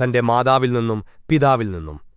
തന്റെ മാതാവിൽ നിന്നും പിതാവിൽ നിന്നും.